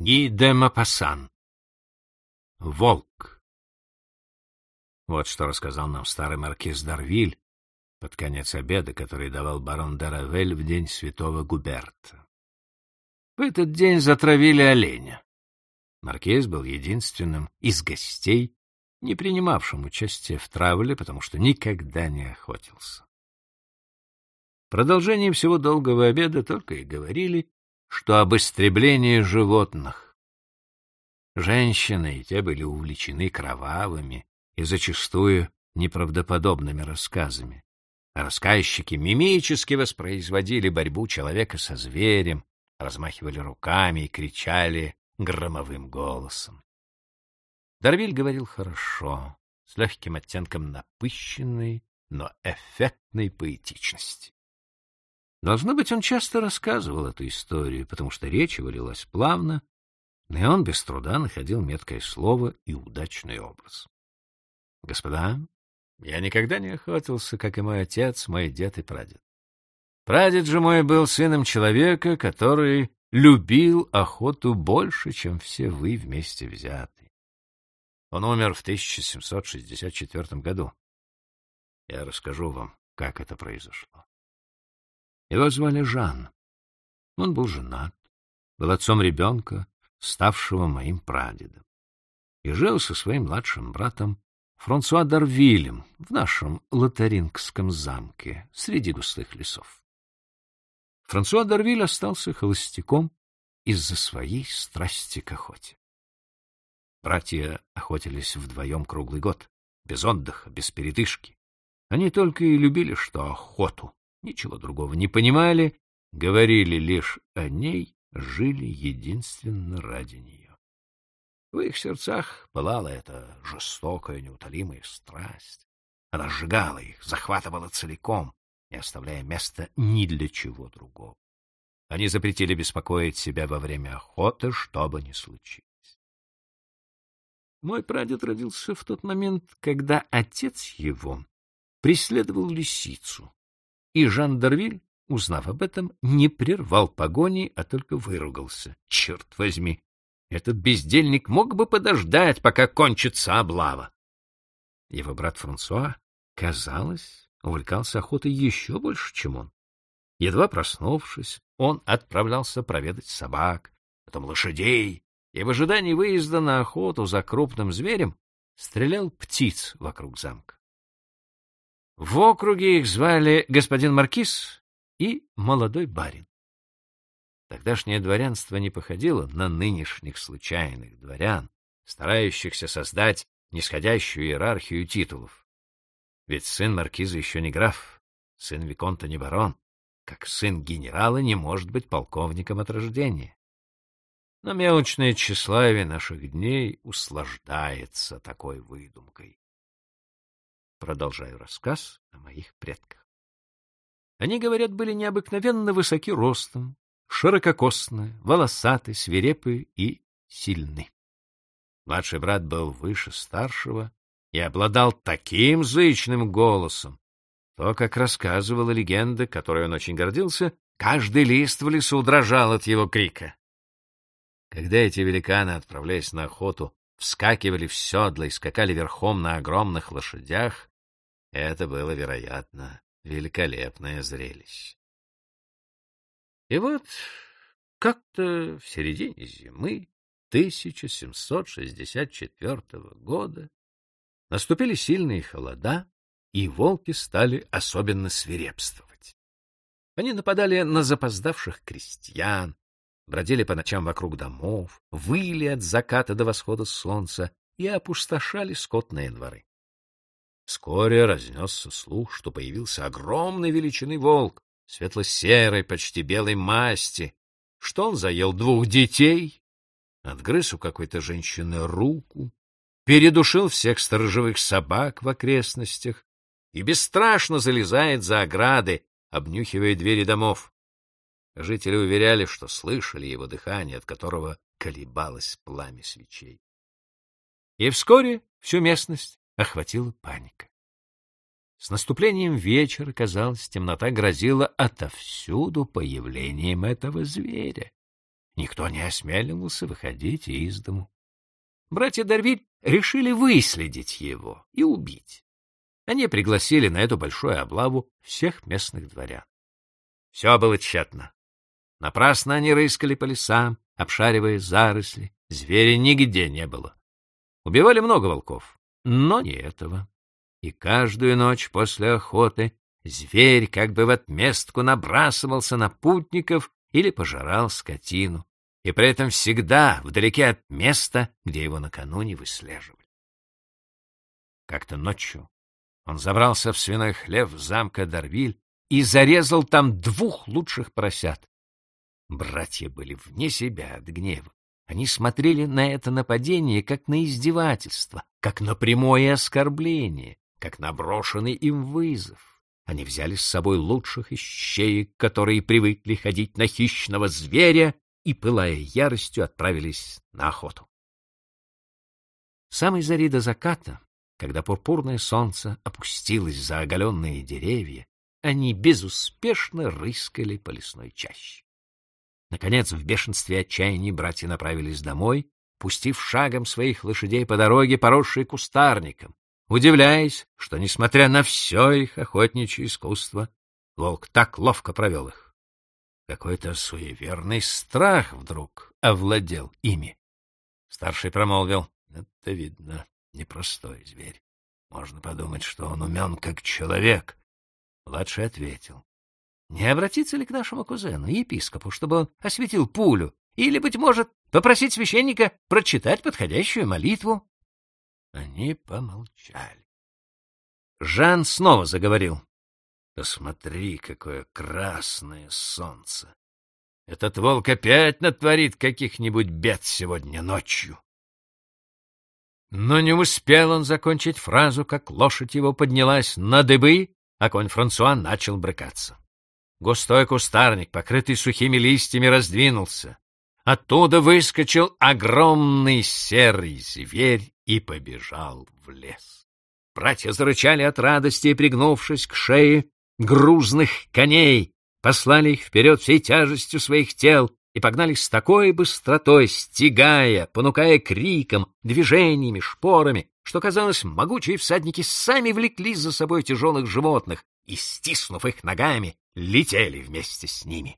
Ги де Мапасан. Волк. Вот что рассказал нам старый маркиз Дарвиль под конец обеда, который давал барон Даравель в день святого Губерта. В этот день затравили оленя. Маркиз был единственным из гостей, не принимавшим участия в травле, потому что никогда не охотился. В продолжении всего долгого обеда только и говорили, что об истреблении животных. Женщины и те были увлечены кровавыми и зачастую неправдоподобными рассказами. рассказчики мимически воспроизводили борьбу человека со зверем, размахивали руками и кричали громовым голосом. Дарвиль говорил хорошо, с легким оттенком напыщенной, но эффектной поэтичности. Должно быть, он часто рассказывал эту историю, потому что речь его лилась плавно, и он без труда находил меткое слово и удачный образ. Господа, я никогда не охотился, как и мой отец, мой дед и прадед. Прадед же мой был сыном человека, который любил охоту больше, чем все вы вместе взяты. Он умер в 1764 году. Я расскажу вам, как это произошло. Его звали Жан. Он был женат, был отцом ребенка, ставшего моим прадедом, и жил со своим младшим братом Франсуа Дарвилем в нашем Лотарингском замке среди густых лесов. Франсуа Дарвиль остался холостяком из-за своей страсти к охоте. Братья охотились вдвоем круглый год, без отдыха, без передышки. Они только и любили что охоту, ничего другого не понимали, говорили лишь о ней, жили единственно ради нее. В их сердцах пылала эта жестокая, неутолимая страсть. Она сжигала их, захватывала целиком, не оставляя места ни для чего другого. Они запретили беспокоить себя во время охоты, что бы ни случилось. Мой прадед родился в тот момент, когда отец его преследовал лисицу, и Жан Дарвиль, узнав об этом, не прервал погони, а только выругался. Черт возьми, этот бездельник мог бы подождать, пока кончится облава. Его брат Франсуа, казалось, увлекался охотой еще больше, чем он. Едва проснувшись, он отправлялся проведать собак, потом лошадей, и в ожидании выезда на охоту за крупным зверем стрелял птиц вокруг замка. В округе их звали господин Маркиз и молодой барин. Тогдашнее дворянство не походило на нынешних случайных дворян, старающихся создать нисходящую иерархию титулов. Ведь сын маркиза еще не граф, сын виконта не барон, как сын генерала не может быть полковником от рождения. Но мелочное тщеславие наших дней услаждается такой выдумкой. Продолжаю рассказ о моих предках. Они, говорят, были необыкновенно высоки ростом, ширококосны, волосаты, свирепы и сильны. Младший брат был выше старшего и обладал таким зычным голосом, то, как рассказывала легенда, которой он очень гордился, каждый лист в лесу дрожал от его крика. Когда эти великаны, отправляясь на охоту, вскакивали в седла и скакали верхом на огромных лошадях, это было, вероятно, великолепное зрелище. И вот как-то в середине зимы 1764 года наступили сильные холода, и волки стали особенно свирепствовать. Они нападали на запоздавших крестьян, бродили по ночам вокруг домов, выли от заката до восхода солнца и опустошали скотные дворы. Вскоре разнесся слух, что появился огромной величины волк, светло-серой, почти белой масти, что он заел двух детей, отгрыз у какой-то женщины руку, передушил всех сторожевых собак в окрестностях и бесстрашно залезает за ограды, обнюхивая двери домов. Жители уверяли, что слышали его дыхание, от которого колебалось пламя свечей. И вскоре всю местность охватила паника. С наступлением вечера, казалось, темнота грозила отовсюду появлением этого зверя. никто не осмеливался выходить из дому. Братья Дарвиль решили выследить его и убить. Они пригласили на эту большую облаву всех местных дворян. Все было тщетно. Напрасно они рыскали по лесам, обшаривая заросли. Зверя нигде не было. Убивали много волков, но не этого. И каждую ночь после охоты зверь как бы в отместку набрасывался на путников или пожирал скотину, и при этом всегда вдалеке от места, где его накануне выслеживали. Как-то ночью он забрался в свиной хлев замка Дарвиль и зарезал там двух лучших поросят. Братья были вне себя от гнева. Они смотрели на это нападение как на издевательство, как на прямое оскорбление, как на брошенный им вызов. Они взяли с собой лучших ищеек, которые привыкли ходить на хищного зверя, и, пылая яростью, отправились на охоту. В самой зари до заката, когда пурпурное солнце опустилось за оголенные деревья, они безуспешно рыскали по лесной чаще. Наконец, в бешенстве отчаяния братья направились домой, пустив шагом своих лошадей по дороге, поросшей кустарником, удивляясь, что, несмотря на все их охотничье искусство, волк так ловко провел их. Какой-то суеверный страх вдруг овладел ими. Старший промолвил, — Это, видно, непростой зверь. Можно подумать, что он умен как человек. Младший ответил, не обратиться ли к нашему кузену, епископу, чтобы он осветил пулю, или, быть может, попросить священника прочитать подходящую молитву? Они помолчали. Жан снова заговорил. Посмотри, какое красное солнце! Этот волк опять натворит каких-нибудь бед сегодня ночью. Но не успел он закончить фразу, как лошадь его поднялась на дыбы, а конь Франсуа начал брыкаться. Густой кустарник, покрытый сухими листьями, раздвинулся. Оттуда выскочил огромный серый зверь и побежал в лес. Братья зарычали от радости пригнувшись к шее грузных коней, послали их вперед всей тяжестью своих тел и погнали с такой быстротой, стегая, понукая криком, движениями, шпорами, что, казалось, могучие всадники сами влекли за собой тяжелых животных и, стиснув их ногами, летели вместе с ними.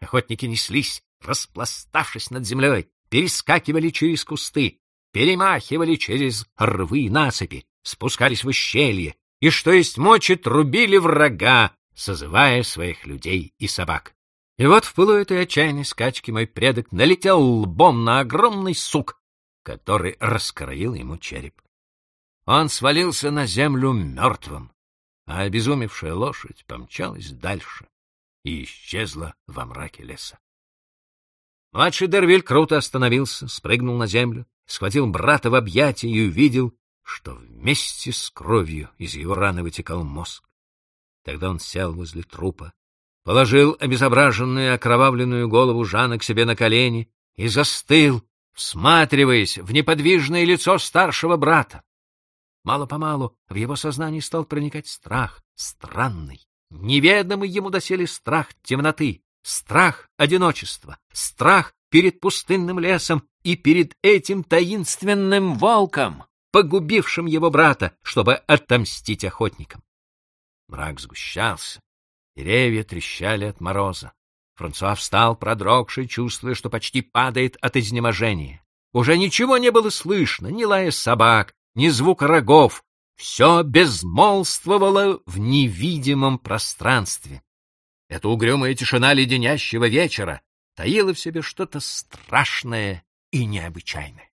Охотники неслись, распластавшись над землей, перескакивали через кусты, перемахивали через рвы и насыпи, спускались в ущелье, и, что есть мочи, трубили врага, созывая своих людей и собак. И вот в пылу этой отчаянной скачки мой предок налетел лбом на огромный сук, который раскроил ему череп. Он свалился на землю мертвым, а обезумевшая лошадь помчалась дальше и исчезла во мраке леса. Младший Дервиль круто остановился, спрыгнул на землю, схватил брата в объятия и увидел, что вместе с кровью из его раны вытекал мозг. Тогда он сел возле трупа, положил обезображенную окровавленную голову Жана к себе на колени и застыл, всматриваясь в неподвижное лицо старшего брата. Мало-помалу в его сознании стал проникать страх, странный, неведомый ему доселе страх темноты, страх одиночества, страх перед пустынным лесом и перед этим таинственным волком, погубившим его брата, чтобы отомстить охотникам. Мрак сгущался, деревья трещали от мороза. Франсуа встал, продрогший, чувствуя, что почти падает от изнеможения. Уже ничего не было слышно, ни лая собак, ни звука рогов. Все безмолвствовало в невидимом пространстве. Эта угрюмая тишина леденящего вечера таила в себе что-то страшное и необычайное.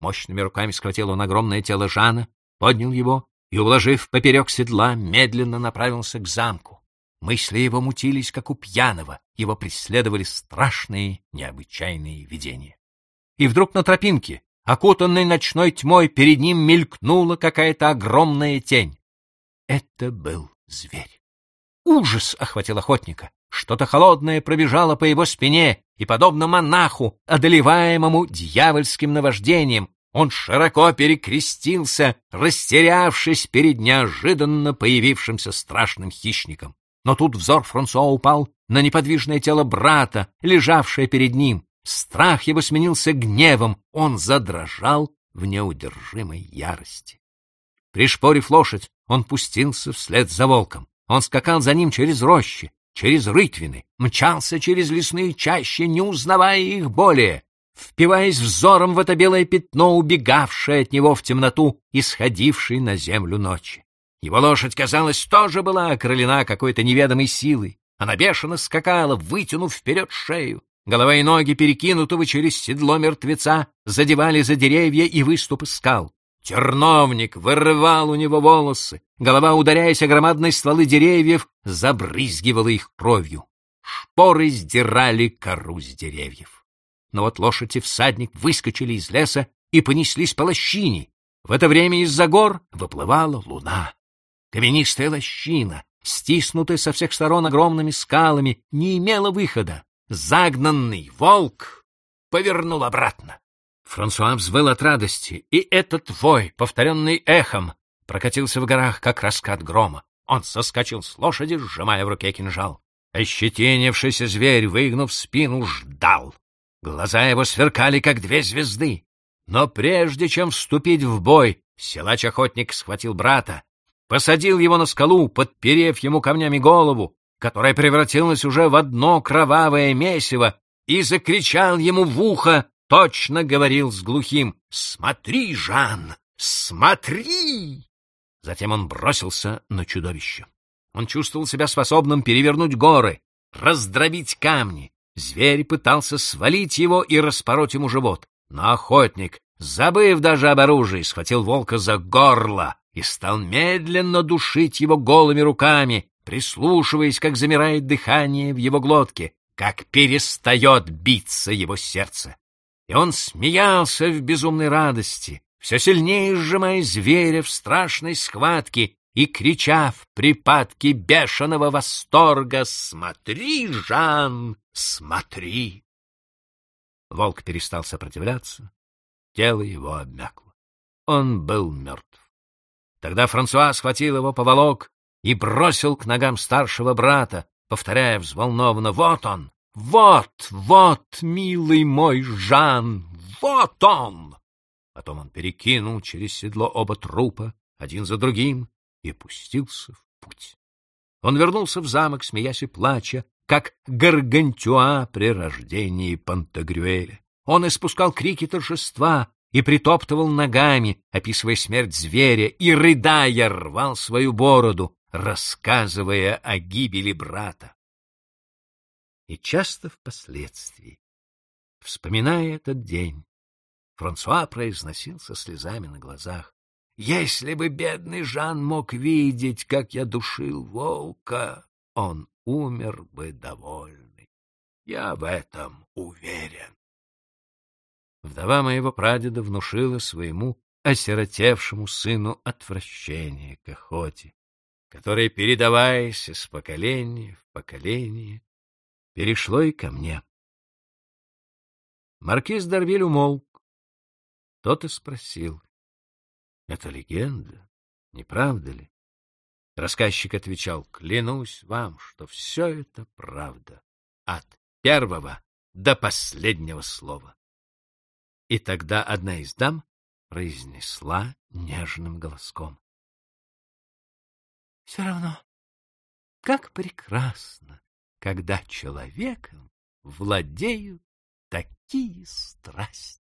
Мощными руками схватил он огромное тело Жана, поднял его и, уложив поперек седла, медленно направился к замку. Мысли его мутились, как у пьяного, его преследовали страшные, необычайные видения. И вдруг на тропинке, окутанной ночной тьмой, перед ним мелькнула какая-то огромная тень. Это был зверь. Ужас охватил охотника. Что-то холодное пробежало по его спине, и, подобно монаху, одолеваемому дьявольским наваждением, он широко перекрестился, растерявшись перед неожиданно появившимся страшным хищником. Но тут взор Франсуа упал на неподвижное тело брата, лежавшее перед ним. Страх его сменился гневом, он задрожал в неудержимой ярости. Пришпорив лошадь, он пустился вслед за волком. Он скакал за ним через рощи, через рытвины, мчался через лесные чащи, не узнавая их более, впиваясь взором в это белое пятно, убегавшее от него в темноту, исходившей на землю ночи. Его лошадь, казалось, тоже была окрылена какой-то неведомой силой. Она бешено скакала, вытянув вперед шею. Голова и ноги, перекинутого через седло мертвеца, задевали за деревья и выступы скал. Терновник вырывал у него волосы, голова, ударяясь о громадные стволы деревьев, забрызгивала их кровью. Шпоры сдирали кору с деревьев. Но вот лошадь и всадник выскочили из леса и понеслись по лощине. В это время из-за гор выплывала луна. Каменистая лощина, стиснутая со всех сторон огромными скалами, не имела выхода. Загнанный волк повернул обратно. Франсуа взвыл от радости, и этот вой, повторенный эхом, прокатился в горах, как раскат грома. Он соскочил с лошади, сжимая в руке кинжал. Ощетинившийся зверь, выгнув спину, ждал. Глаза его сверкали, как две звезды. Но прежде чем вступить в бой, силач-охотник схватил брата, посадил его на скалу, подперев ему камнями голову, которая превратилась уже в одно кровавое месиво, и закричал ему в ухо, точно говорил с глухим «Смотри, Жан, смотри!» Затем он бросился на чудовище. Он чувствовал себя способным перевернуть горы, раздробить камни. Зверь пытался свалить его и распороть ему живот. Но охотник, забыв даже об оружии, схватил волка за горло и стал медленно душить его голыми руками, прислушиваясь, как замирает дыхание в его глотке, как перестает биться его сердце. И он смеялся в безумной радости, все сильнее сжимая зверя в страшной схватке и крича в припадке бешеного восторга «Смотри, Жан, смотри!» Волк перестал сопротивляться, тело его обмякло. Он был мертв. Тогда Франсуа схватил его поволок и бросил к ногам старшего брата, повторяя взволнованно «Вот он! Вот, вот, милый мой Жан! Вот он!» Потом он перекинул через седло оба трупа, один за другим, и пустился в путь. Он вернулся в замок, смеясь и плача, как Гаргантюа при рождении Пантагрюэля. Он испускал крики торжества, и притоптывал ногами, описывая смерть зверя, и, рыдая, рвал свою бороду, рассказывая о гибели брата. И часто впоследствии, вспоминая этот день, Франсуа произносил со слезами на глазах. «Если бы бедный Жан мог видеть, как я душил волка, он умер бы довольный. Я в этом уверен». Вдова моего прадеда внушила своему осиротевшему сыну отвращение к охоте, которое, передаваясь из поколения в поколение, перешло и ко мне. Маркиз Дарвиль умолк. Тот и спросил. — Это легенда, не правда ли? Рассказчик отвечал, — клянусь вам, что все это правда, от первого до последнего слова. И тогда одна из дам произнесла нежным голоском. — Все равно, как прекрасно, когда человеком владеют такие страсти!